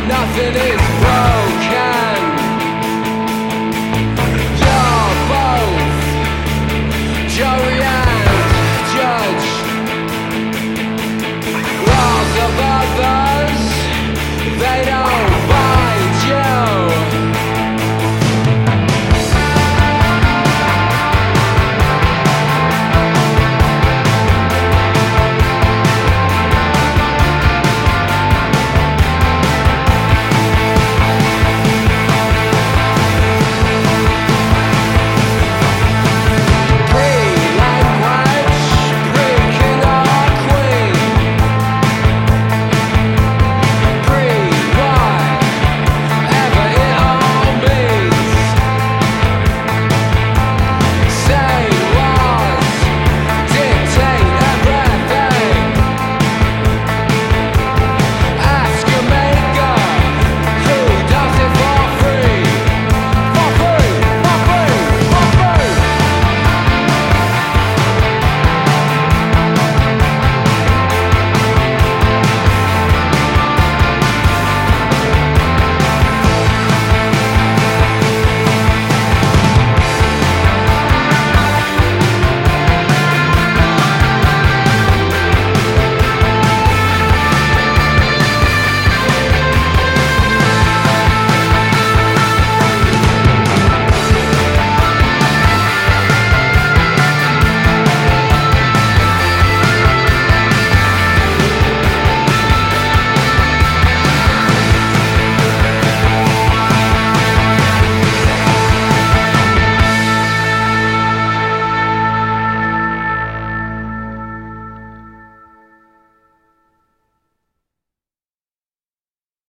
nothing is broken.